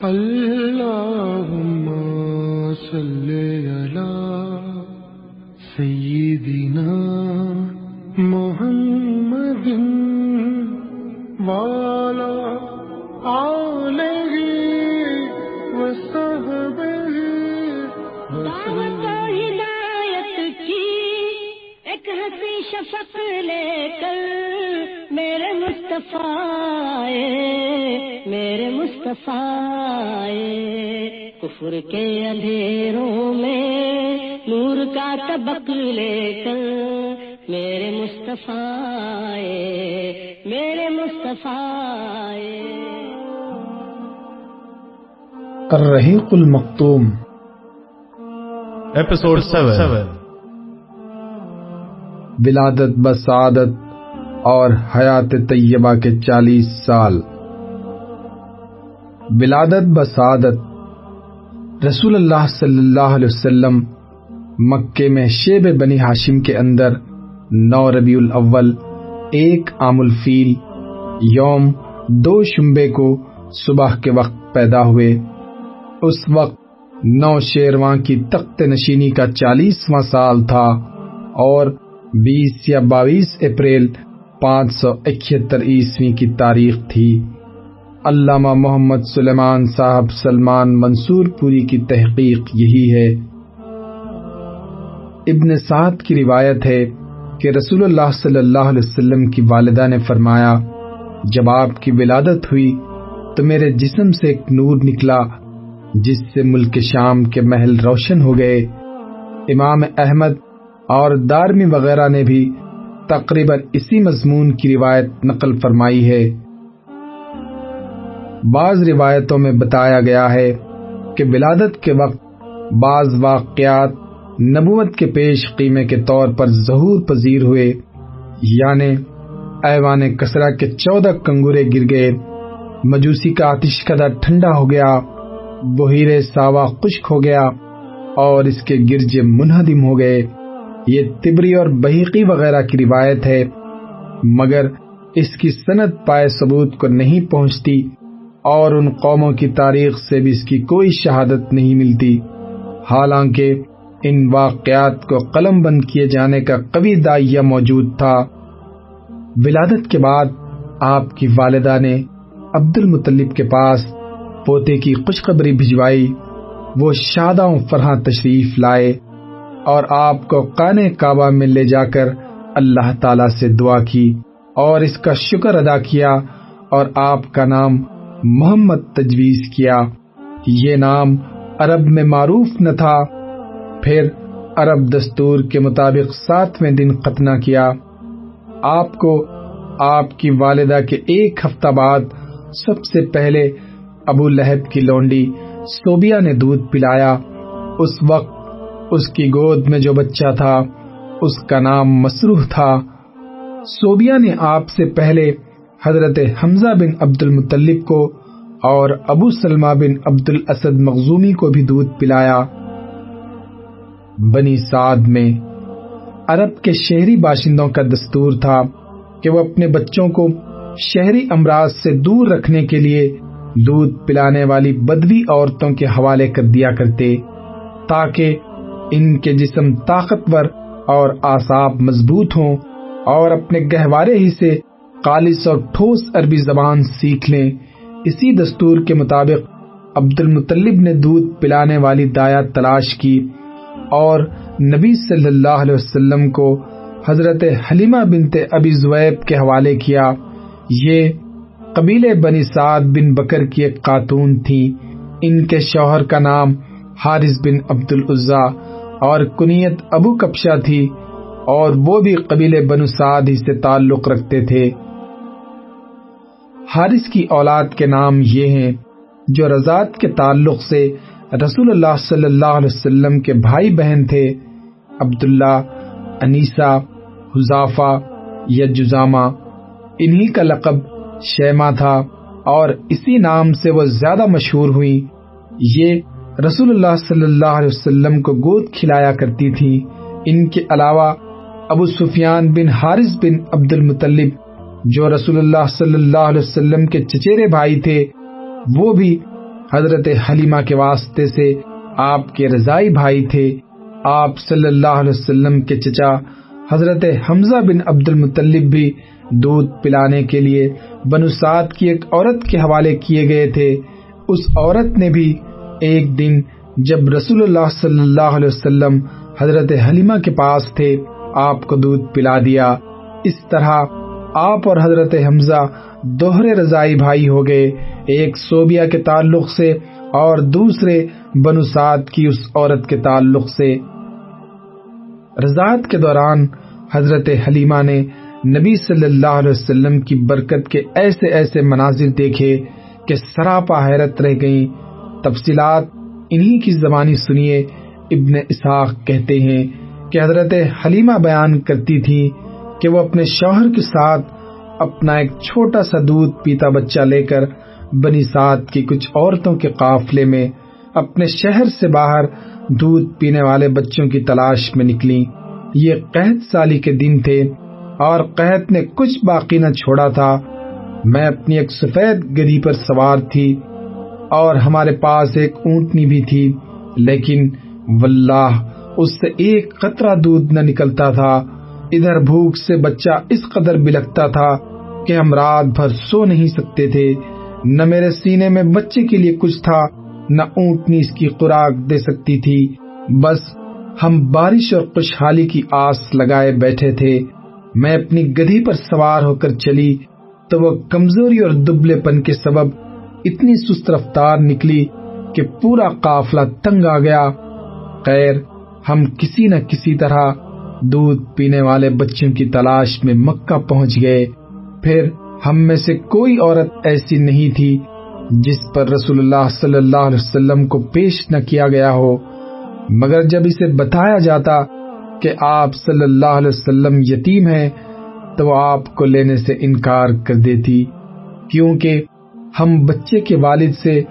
اللهم صل على سيدنا محمد وعلى آله وصحبه دعوت ہدایت کی ایک ہنسی شفق لے کر میرے مصطفیٰ آئے، میرے مصطفیٰ۔ کفر کے اندھیروں میں نور کا طبق لے کر میرے مصطفیٰ میرے مصطفیٰ۔ الرحیق المختوم Episode 7 ولادت بسعادت اور حیات طیبہ کے چالیس سال ولادت بسعادت رسول اللہ صلی اللہ علیہ وسلم مکے میں شیب بنی ہاشم کے اندر نو ربیع الاول ایک عام الفیل یوم دو شمبے کو صبح کے وقت پیدا ہوئے۔ اس وقت نو شیرواں کی تخت نشینی کا چالیسواں سال تھا اور بیس یا باویس اپریل پانچ سو اکہتر عیسوی کی تاریخ تھی۔ علامہ محمد سلیمان صاحب سلمان منصور پوری کی تحقیق یہی ہے۔ ابن سعد کی روایت ہے کہ رسول اللہ صلی اللہ علیہ وسلم کی والدہ نے فرمایا، جب آپ کی ولادت ہوئی تو میرے جسم سے ایک نور نکلا، جس سے ملک شام کے محل روشن ہو گئے۔ امام احمد اور دارمی وغیرہ نے بھی تقریباً اسی مضمون کی روایت نقل فرمائی ہے۔ بعض روایتوں میں بتایا گیا ہے کہ ولادت کے وقت بعض واقعات نبوت کے پیش قیمے کے طور پر ظہور پذیر ہوئے یعنی ایوان کسرا کے چودہ کنگورے گر گئے، مجوسی کا آتش کدا ٹھنڈا ہو گیا بحیر ساوا خشک ہو گیا اور اس کے گرجے منہدم ہو گئے۔ یہ تبری اور بحیقی وغیرہ کی روایت ہے، مگر اس کی سند پائے ثبوت کو نہیں پہنچتی۔ اور ان قوموں کی تاریخ سے بھی اس کی کوئی شہادت نہیں ملتی۔ حالانکہ ان واقعات کو قلم بند کیے جانے کا قوی دائیہ موجود تھا۔ ولادت کے بعد آپ کی والدہ نے عبد المطلب کے پاس پوتے کی خوشخبری بھجوائی۔ وہ شادہ فرحاں تشریف لائے اور آپ کو قانے کعبہ میں لے جا کر اللہ تعالی سے دعا کی اور اس کا شکر ادا کیا اور آپ کا نام محمد تجویز کیا۔ یہ نام عرب میں معروف نہ تھا۔ پھر عرب دستور کے مطابق ساتویں دن ختنہ کیا۔ آپ کو آپ کی والدہ کے ایک ہفتہ بعد سب سے پہلے ابو لہب کی لونڈی سوبیا نے دودھ پلایا۔ اس وقت اس کی گود میں جو بچہ تھا، اس کا نام مسروح تھا۔ سوبیا نے آپ سے پہلے حضرت حمزہ بن عبد المطلب کو اور ابو سلمہ بن عبد الاسد مخزومی کو بھی دودھ پلایا۔ بنی سعد میں عرب کے شہری باشندوں کا دستور تھا کہ وہ اپنے بچوں کو شہری امراض سے دور رکھنے کے لیے دودھ پلانے والی بدوی عورتوں کے حوالے کر دیا کرتے تاکہ ان کے جسم طاقتور اور آساب مضبوط ہوں اور اپنے گہوارے ہی سے خالص اور ٹھوس عربی زبان سیکھ لیں۔ اسی دستور کے مطابق عبد المطلب نے دودھ پلانے والی دایا تلاش کی اور نبی صلی اللہ علیہ وسلم کو حضرت حلیمہ بنت ابی زویب کے حوالے کیا۔ یہ قبیلے بنی سعد بن بکر کی ایک خاتون تھی۔ ان کے شوہر کا نام حارث بن عبد العزا اور کنیت ابو کپشا تھی اور وہ بھی قبیلے بنو سعد ہی سے تعلق رکھتے تھے۔ حارث کی اولاد کے نام یہ ہیں جو رضات کے تعلق سے رسول اللہ صلی اللہ علیہ وسلم کے بھائی بہن تھے، عبداللہ انیسا حذافہ یا جزامہ انہی کا لقب شیما تھا اور اسی نام سے وہ زیادہ مشہور ہوئی۔ یہ رسول اللہ صلی اللہ علیہ وسلم کو گود کھلایا کرتی تھی۔ ان کے علاوہ ابو سفیان بن حارث بن عبد المطلب جو رسول اللہ صلی اللہ علیہ وسلم کے چچیرے بھائی تھے، وہ بھی حضرت حلیمہ کے واسطے سے آپ کے رضائی بھائی تھے۔ آپ صلی اللہ علیہ وسلم کے چچا حضرت حمزہ بن عبد المطلب بھی دودھ پلانے کے لیے بنو سعد کی ایک عورت کے حوالے کیے گئے تھے۔ اس عورت نے بھی ایک دن جب رسول اللہ صلی اللہ علیہ وسلم حضرت حلیمہ کے پاس تھے، آپ کو دودھ پلا دیا۔ اس طرح آپ اور حضرت حمزہ دوہرے رضائی بھائی ہو گئے، ایک صوبیہ کے تعلق سے اور دوسرے بنو سعد کی اس عورت کے تعلق سے۔ رضاعت کے دوران حضرت حلیمہ نے نبی صلی اللہ علیہ وسلم کی برکت کے ایسے ایسے مناظر دیکھے کہ سراپا حیرت رہ گئیں۔ تفصیلات انہی کی زبانی سنیے ابن اسحاق کہتے ہیں کہ حضرت حلیمہ بیان کرتی تھی کہ وہ اپنے شوہر کے ساتھ اپنا ایک چھوٹا سا دودھ پیتا بچہ لے کر بنی سات کی کچھ عورتوں کے قافلے میں اپنے شہر سے باہر دودھ پینے والے بچوں کی تلاش میں نکلی یہ قحط سالی کے دن تھے اور قحط نے کچھ باقی نہ چھوڑا تھا۔ میں اپنی ایک سفید گدی پر سوار تھی اور ہمارے پاس ایک اونٹنی بھی تھی، لیکن واللہ، اس سے ایک قطرہ دودھ نہ نکلتا تھا۔ ادھر بھوک سے بچہ اس قدر بلکتا تھا کہ ہم رات بھر سو نہیں سکتے تھے۔ نہ میرے سینے میں بچے کے لیے کچھ تھا، نہ اونٹنی اس کی خوراک دے سکتی تھی۔ بس ہم بارش اور خوشحالی کی آس لگائے بیٹھے تھے۔ میں اپنی گدھی پر سوار ہو کر چلی تو وہ کمزوری اور دبلے پن کے سبب اتنی سست رفتار نکلی کہ پورا قافلہ تنگ آ گیا۔ خیر، ہم کسی نہ کسی طرح دودھ پینے والے بچوں کی تلاش میں مکہ پہنچ گئے۔ پھر ہم میں سے کوئی عورت ایسی نہیں تھی جس پر رسول اللہ صلی اللہ علیہ وسلم کو پیش نہ کیا گیا ہو۔ مگر جب اسے بتایا جاتا کہ آپ صلی اللہ علیہ وسلم یتیم ہے تو آپ کو لینے سے انکار کر دیتی۔ کیونکہ ہم بچے کے والد سے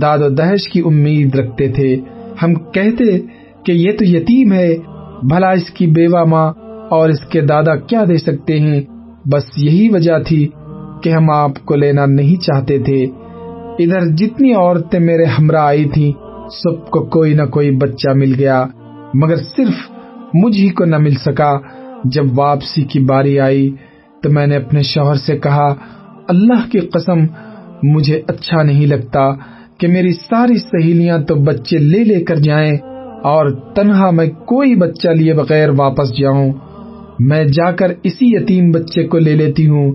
داد و دہش کی امید رکھتے تھے۔ ہم کہتے کہ یہ تو یتیم ہے بھلا اس کی بیوہ ماں اور اس کے دادا کیا دے سکتے ہیں؟ بس یہی وجہ تھی کہ ہم آپ کو لینا نہیں چاہتے تھے۔ ادھر جتنی عورتیں میرے ہمراہ آئی تھی سب کو کوئی نہ کوئی بچہ مل گیا۔ مگر صرف مجھ ہی کو نہ مل سکا۔ جب واپسی کی باری آئی تو میں نے اپنے شوہر سے کہا، اللہ کی قسم، مجھے اچھا نہیں لگتا کہ میری ساری سہیلیاں تو بچے لے لے کر جائیں۔ اور تنہا میں کوئی بچہ لیے بغیر واپس جاؤں، میں جا کر اسی یتیم بچے کو لے لیتی ہوں۔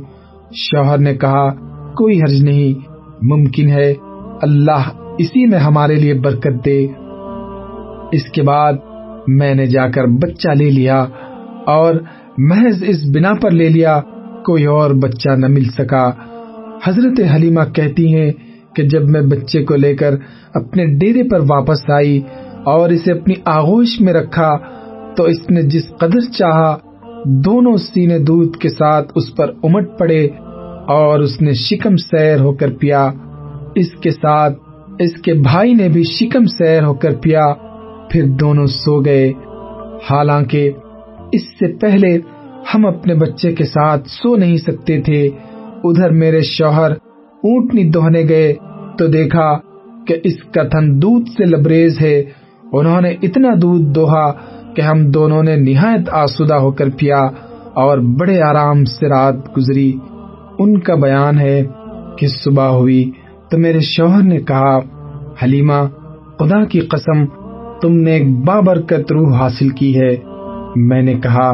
شوہر نے کہا، کوئی حرج نہیں، ممکن ہے، اللہ اسی میں ہمارے لیے برکت دے۔ اس کے بعد میں نے جا کر بچہ لے لیا اور محض اس بنا پر لے لیا، کوئی اور بچہ نہ مل سکا۔ حضرت حلیمہ کہتی ہیں کہ جب میں بچے کو لے کر اپنے ڈیرے پر واپس آئی اور اسے اپنی آغوش میں رکھا، تو اس نے جس قدر چاہا، دونوں سینے دودھ کے ساتھ اس پر امٹ پڑے اور اس نے شکم سیر ہو کر پیا۔ اس کے ساتھ اس کے بھائی نے بھی شکم سیر ہو کر پیا، پھر دونوں سو گئے۔ حالانکہ اس سے پہلے ہم اپنے بچے کے ساتھ سو نہیں سکتے تھے۔ ادھر میرے شوہر اونٹنی دوہنے گئے، تو دیکھا کہ اس کا تھن دودھ سے لبریز ہے۔ انہوں نے اتنا دودھ دوہا کہ ہم دونوں نے نہایت آسودہ ہو کر پیا اور بڑے آرام سے رات گزری۔ ان کا بیان ہے کہ صبح ہوئی تو میرے شوہر نے کہا، حلیمہ، خدا کی قسم، تم نے ایک بابرکت روح حاصل کی ہے۔ میں نے کہا،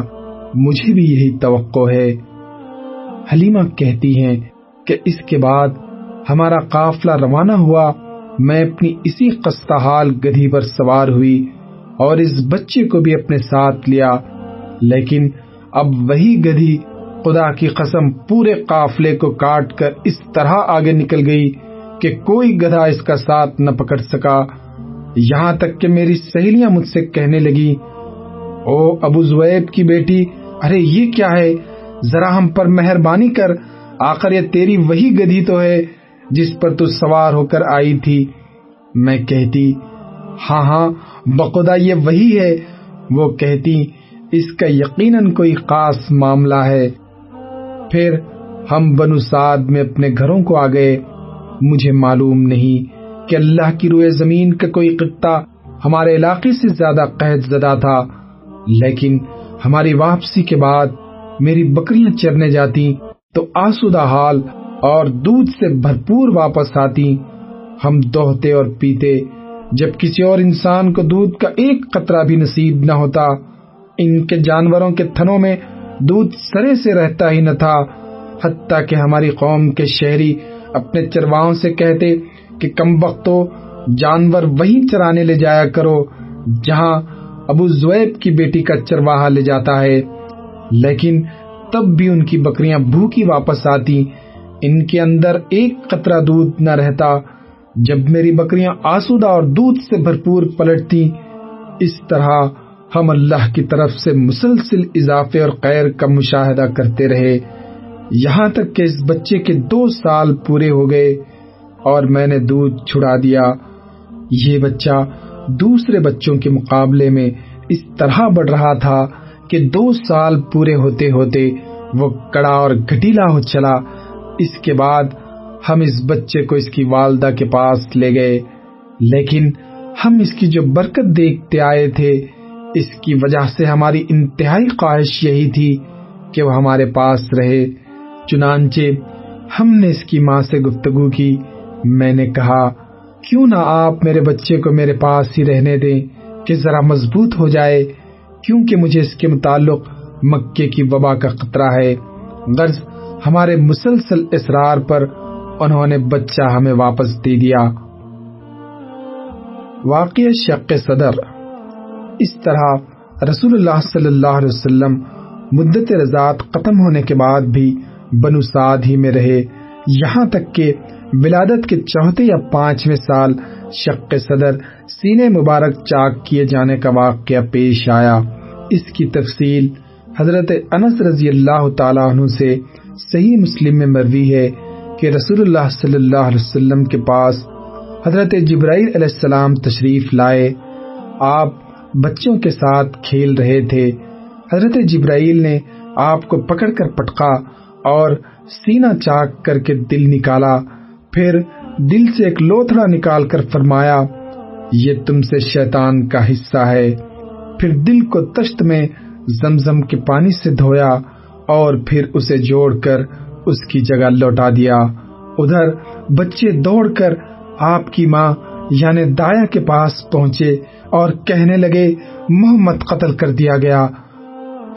مجھے بھی یہی توقع ہے۔ حلیمہ کہتی ہیں کہ اس کے بعد ہمارا قافلہ روانہ ہوا میں اپنی اسی قصہ حال گدھی پر سوار ہوئی اور اس بچے کو بھی اپنے ساتھ لیا، لیکن اب وہی گدھی خدا کی قسم پورے قافلے کو کاٹ کر اس طرح آگے نکل گئی کہ کوئی گدھا اس کا ساتھ نہ پکڑ سکا۔ یہاں تک کہ میری سہیلیاں مجھ سے کہنے لگی، او ابو زویب کی بیٹی، ارے یہ کیا ہے؟ ذرا ہم پر مہربانی کر، آخر یہ تیری وہی گدھی تو ہے۔ جس پر تو سوار ہو کر آئی تھی، میں کہتی ہاں ہاں بخدا یہ وہی ہے۔ وہ کہتی، اس کا یقیناً کوئی خاص معاملہ ہے۔ پھر ہم بنو سعد میں اپنے گھروں کو آ گئے۔ مجھے معلوم نہیں کہ اللہ کی روئے زمین کا کوئی خطہ ہمارے علاقے سے زیادہ قحط زدہ تھا، لیکن ہماری واپسی کے بعد میری بکریاں چرنے جاتی تو آسودہ حال اور دودھ سے بھرپور واپس آتی۔ ہم دوہتے اور پیتے، جب کسی اور انسان کو دودھ کا ایک قطرہ بھی نصیب نہ ہوتا، ان کے جانوروں کے تھنوں میں دودھ سرے سے رہتا ہی نہ تھا۔ حتیٰ کہ ہماری قوم کے شہری اپنے چرواؤں سے کہتے کہ کم وقتوں جانور وہیں چرانے لے جایا کرو، جہاں ابو زویب کی بیٹی کا چرواہا لے جاتا ہے۔ لیکن تب بھی ان کی بکریاں بھوکی واپس آتی ان کے اندر ایک قطرہ دودھ نہ رہتا۔ جب میری بکریاں آسودہ اور دودھ سے بھرپور پلٹتی، اس طرح ہم اللہ کی طرف سے مسلسل اضافے اور خیر کا مشاہدہ کرتے رہے۔ یہاں تک کہ اس بچے کے دو سال پورے ہو گئے اور میں نے دودھ چھڑا دیا۔ یہ بچہ دوسرے بچوں کے مقابلے میں اس طرح بڑھ رہا تھا کہ دو سال پورے ہوتے ہوتے وہ کڑا اور گٹیلا ہو چلا۔ اس کے بعد ہم اس بچے کو اس کی والدہ کے پاس لے گئے۔ لیکن ہم اس کی جو برکت دیکھتے آئے تھے، اس کی وجہ سے ہماری انتہائی خواہش یہی تھی کہ وہ ہمارے پاس رہے۔ چنانچہ ہم نے اس کی ماں سے گفتگو کی۔ میں نے کہا، کیوں نہ آپ میرے بچے کو میرے پاس ہی رہنے دیں، کہ ذرا مضبوط ہو جائے، کیونکہ مجھے اس کے متعلق مکے کی وبا کا خطرہ ہے۔ غرض ہمارے مسلسل اسرار پر انہوں نے بچہ ہمیں واپس دے دیا۔ واقع شق صدر۔ اس طرح رسول اللہ صلی اللہ علیہ وسلم مدت رضاعت ختم ہونے کے بعد بھی بنو سعد ہی میں رہے۔ یہاں تک کہ ولادت کے چوتھے یا پانچویں سال شق صدر سینے مبارک چاک کیے جانے کا واقعہ پیش آیا۔ اس کی تفصیل حضرت انس رضی اللہ تعالیٰ عنہ سے صحیح مسلم میں مروی ہے کہ رسول اللہ صلی اللہ علیہ وسلم کے پاس حضرت جبرائیل علیہ السلام تشریف لائے۔ آپ بچوں کے ساتھ کھیل رہے تھے۔ حضرت جبرائیل نے آپ کو پکڑ کر پٹکا اور سینہ چاک کر کے دل نکالا۔ پھر دل سے ایک لوتھڑا نکال کر فرمایا، یہ تم سے شیطان کا حصہ ہے۔ پھر دل کو تشت میں زمزم کے پانی سے دھویا۔ اور پھر اسے جوڑ کر اس کی جگہ لوٹا دیا۔ ادھر بچے دوڑ کر آپ کی ماں یعنی دایا کے پاس پہنچے اور کہنے لگے محمد قتل کر دیا گیا۔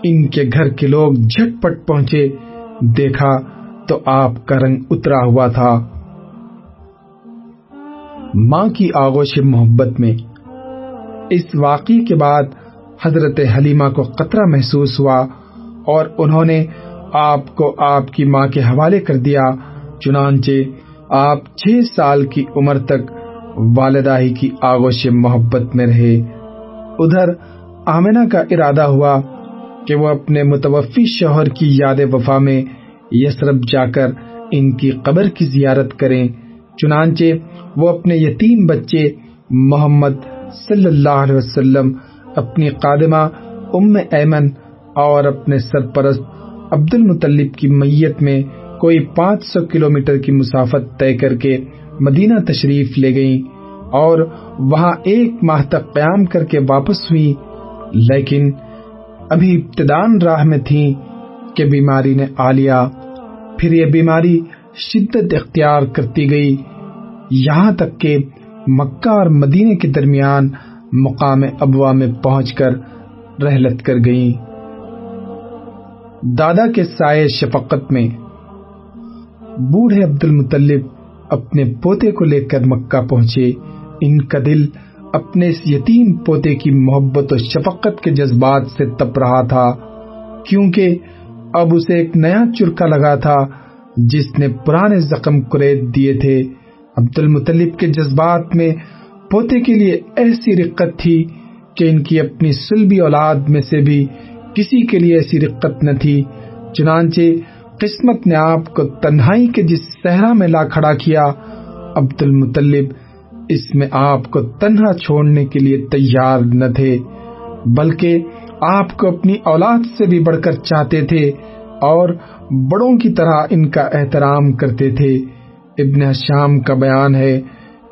ان کے گھر کے لوگ جھٹ پٹ پہنچے۔ دیکھا تو آپ کا رنگ اترا ہوا تھا۔ ماں کی آغوش محبت میں۔ اس واقعے کے بعد حضرت حلیمہ کو قطرہ محسوس ہوا۔ اور انہوں نے آپ کو آپ کی ماں کے حوالے کر دیا، چنانچہ آپ چھ سال کی عمر تک والدہ ہی کی آغوش محبت میں رہے۔ ادھر آمنہ کا ارادہ ہوا کہ وہ اپنے متوفی شوہر کی یاد وفا میں یسرب جا کر ان کی قبر کی زیارت کریں۔ چنانچہ وہ اپنے یتیم بچے محمد صلی اللہ علیہ وسلم، اپنی قادمہ ام ایمن اور اپنے سرپرست عبد المطلب کی میت میں کوئی پانچ سو کلو میٹر کی مسافت طے کر کے مدینہ تشریف لے گئیں اور وہاں ایک ماہ تک قیام کر کے واپس ہوئی لیکن ابھی ابتدان راہ میں تھی کہ بیماری نے آ لیا۔ پھر یہ بیماری شدت اختیار کرتی گئی۔ یہاں تک کہ مکہ اور مدینے کے درمیان مقام ابوا میں پہنچ کر رحلت کر گئیں۔ دادا کے سائے شفقت میں بوڑھے عبد المطلب اپنے پوتے کو لے کر مکہ پہنچے۔ ان کا دل اپنے اس یتیم پوتے کی محبت و شفقت کے جذبات سے تپ رہا تھا، کیونکہ اب اسے ایک نیا چرکا لگا تھا، جس نے پرانے زخم کریت دیے تھے۔ عبد المطلب کے جذبات میں پوتے کے لیے ایسی رقت تھی کہ ان کی اپنی سلبی اولاد میں سے بھی کسی کے لیے ایسی رقت نہ تھی۔ چنانچہ قسمت نے آپ کو تنہائی کے جس صحرا میں لا کھڑا کیا عبد المطلب اس میں آپ کو تنہا چھوڑنے کے لیے تیار نہ تھے، بلکہ آپ کو اپنی اولاد سے بھی بڑھ کر چاہتے تھے اور بڑوں کی طرح ان کا احترام کرتے تھے۔ ابن شام کا بیان ہے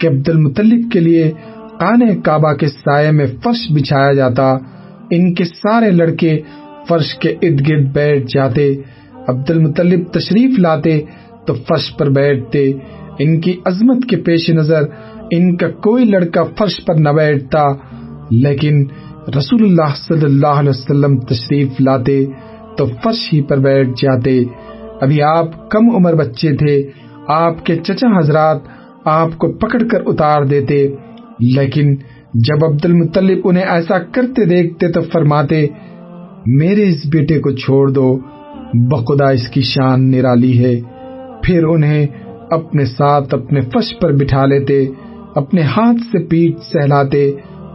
کہ عبد المطلب کے لیے کانے کعبہ کے سائے میں فرش بچھایا جاتا۔ ان کے سارے لڑکے فرش کے ارد گرد بیٹھ جاتے عبد المطلب تشریف لاتے تو فرش پر بیٹھتے۔ ان کی عظمت کے پیش نظر ان کا کوئی لڑکا فرش پر نہ بیٹھتا، لیکن رسول اللہ صلی اللہ علیہ وسلم تشریف لاتے تو فرش ہی پر بیٹھ جاتے۔ ابھی آپ کم عمر بچے تھے، آپ کے چچا حضرات آپ کو پکڑ کر اتار دیتے، لیکن جب عبد المطلب انہیں ایسا کرتے دیکھتے تو فرماتے، میرے اس بیٹے کو چھوڑ دو، بخدا اس کی شان نرالی ہے۔ پھر انہیں اپنے ساتھ اپنے فش پر بٹھا لیتے، اپنے ہاتھ سے پیٹ سہلاتے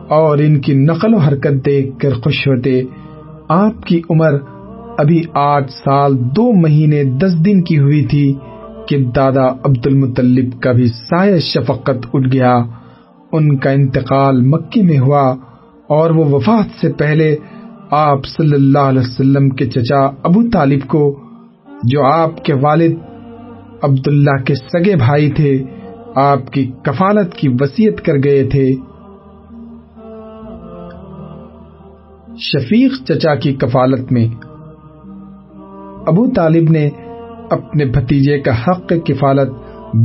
اور ان کی نقل و حرکت دیکھ کر خوش ہوتے۔ آپ کی عمر ابھی آٹھ سال دو مہینے دس دن کی ہوئی تھی کہ دادا عبد المطلب کا بھی سایہ شفقت اٹھ گیا۔ ان کا انتقال مکے میں ہوا اور وہ وفات سے پہلے آپ صلی اللہ علیہ وسلم کے چچا ابو طالب کو، جو آپ کے والد عبداللہ کے سگے بھائی تھے، آپ کی کفالت کی وسیعت کر گئے تھے۔ شفیق چچا کی کفالت میں ابو طالب نے اپنے بھتیجے کا حق کفالت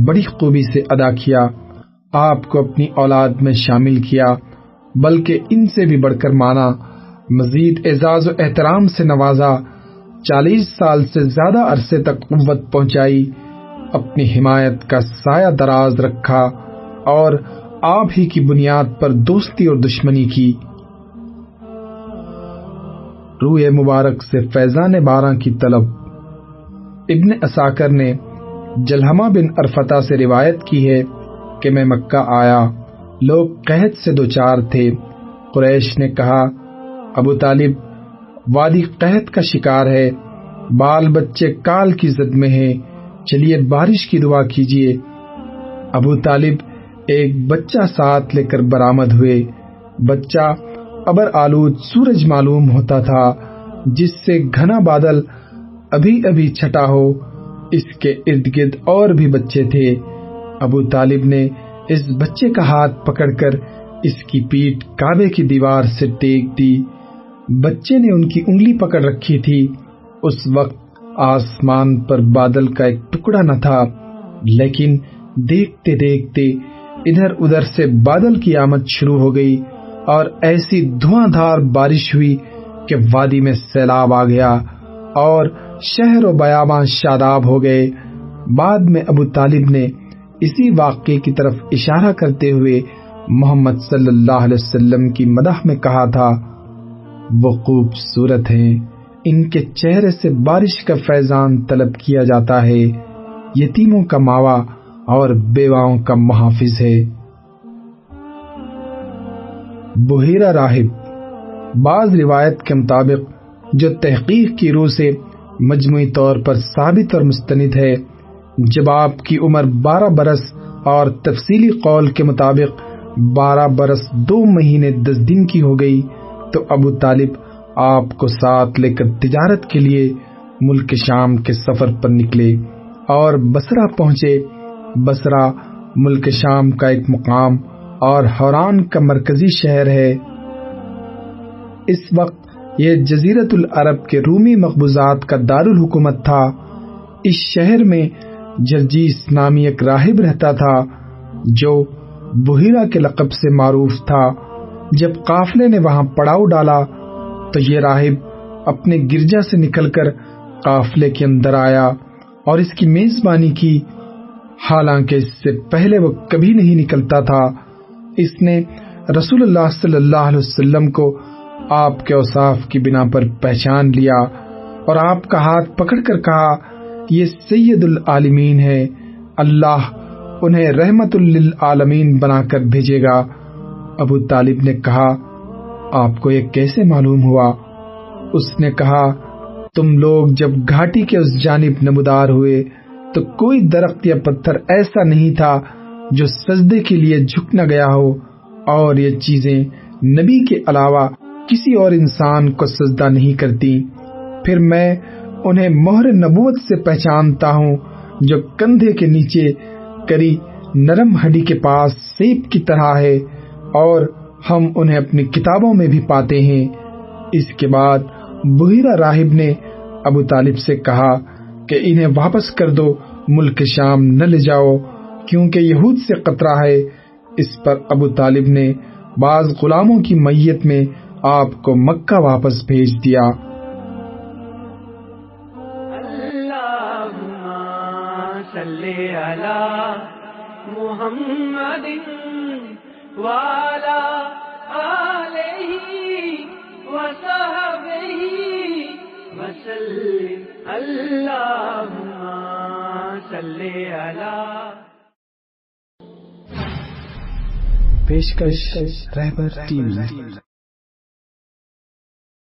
بڑی خوبی سے ادا کیا۔ آپ کو اپنی اولاد میں شامل کیا، بلکہ ان سے بھی بڑھ کر مانا۔ مزید اعزاز و احترام سے نوازا، چالیس سال سے زیادہ عرصے تک قوت پہنچائی، اپنی حمایت کا سایہ دراز رکھا اور آپ ہی کی بنیاد پر دوستی اور دشمنی کی۔ روئے مبارک سے فیضان بارہ کی طلب۔ ابن اساکر نے جلحمہ بن ارفتا سے روایت کی ہے کہ میں مکہ آیا۔ لوگ قحط سے دو چار تھے۔ قریش نے کہا، ابو طالب، وادی قحط کا شکار ہے۔ بال بچے کال کی زد میں ہیں۔ چلیے بارش کی دعا کیجیے۔ ابو طالب ایک بچہ ساتھ لے کر برآمد ہوئے۔ بچہ ابر آلود سورج معلوم ہوتا تھا، جس سے گھنا بادل ابھی ابھی چھٹا ہو۔ اس کے ارد گرد اور بھی بچے تھے۔ ابو طالب نے اس بچے کا ہاتھ پکڑ کر اس کی پیٹ کعبے کی دیوار سے ٹیک دی۔ بچے نے ان کی انگلی پکڑ رکھی تھی۔ اس وقت آسمان پر بادل کا ایک ٹکڑا نہ تھا۔ لیکن دیکھتے دیکھتے ادھر ادھر سے بادل کی آمد شروع ہو گئی اور ایسی دھواں دھار بارش ہوئی کہ وادی میں سیلاب آ گیا اور شہر و بیاباں شاداب ہو گئے۔ بعد میں ابو طالب نے اسی واقعے کی طرف اشارہ کرتے ہوئے محمد صلی اللہ علیہ وسلم کی مدح میں کہا تھا، وہ خوبصورت ہیں، ان کے چہرے سے بارش کا فیضان طلب کیا جاتا ہے، یتیموں کا ماوا اور بیواؤں کا محافظ ہے۔ بحیرہ راہب، بعض روایت کے مطابق، جو تحقیق کی روح سے مجموعی طور پر ثابت اور مستند ہے جب آپ کی عمر بارہ برس اور تفصیلی قول کے مطابق بارہ برس دو مہینے دس دن کی ہو گئی، تو ابو طالب آپ کو ساتھ لے کر تجارت کے لیے ملک شام کے سفر پر نکلے اور بسرا پہنچے۔ بسرا ملک شام کا ایک مقام اور حوران کا مرکزی شہر ہے۔ اس وقت یہ جزیرت العرب کے رومی مقبوضات کا دارالحکومت تھا۔ اس شہر میں جرجیس نامی ایک راہب رہتا تھا جو بحیرہ کے لقب سے معروف تھا۔ جب قافلے نے وہاں پڑاؤ ڈالا تو یہ راہب اپنے گرجا سے نکل کر قافلے کے اندر آیا اور اس کی میزبانی کی۔ حالانکہ اس سے پہلے وہ کبھی نہیں نکلتا تھا۔ اس نے رسول اللہ صلی اللہ علیہ وسلم کو آپ کے اوصاف کی بنا پر پہچان لیا اور آپ کا ہاتھ پکڑ کر کہا یہ سید العالمین ہے۔ اللہ انہیں رحمت للعالمین بنا کر بھیجے گا۔ ابو طالب نے کہا، آپ کو یہ کیسے معلوم ہوا؟ اس نے کہا، تم لوگ جب گھاٹی کے اس جانب نمودار ہوئے تو کوئی درخت یا پتھر ایسا نہیں تھا جو سجدے کے لیے جھک نہ گیا ہو۔ اور یہ چیزیں نبی کے علاوہ کسی اور انسان کو سجدہ نہیں کرتی پھر میں انہیں مہر نبوت سے پہچانتا ہوں، جو کندھے کے نیچے کری نرم ہڈی کے پاس سیب کی طرح ہے، اور ہم انہیں اپنی کتابوں میں بھی پاتے ہیں۔ اس کے بعد بحیرہ راہب نے ابو طالب سے کہا کہ انہیں واپس کر دو، ملک شام نہ لے جاؤ، کیونکہ یہود سے قطرہ ہے۔ اس پر ابو طالب نے بعض غلاموں کی میت میں آپ کو مکہ واپس بھیج دیا۔ صلی محمد والا آلہ وصحبہ وسلم اللہم صلی علی۔ پیشکش رہبر ٹی وی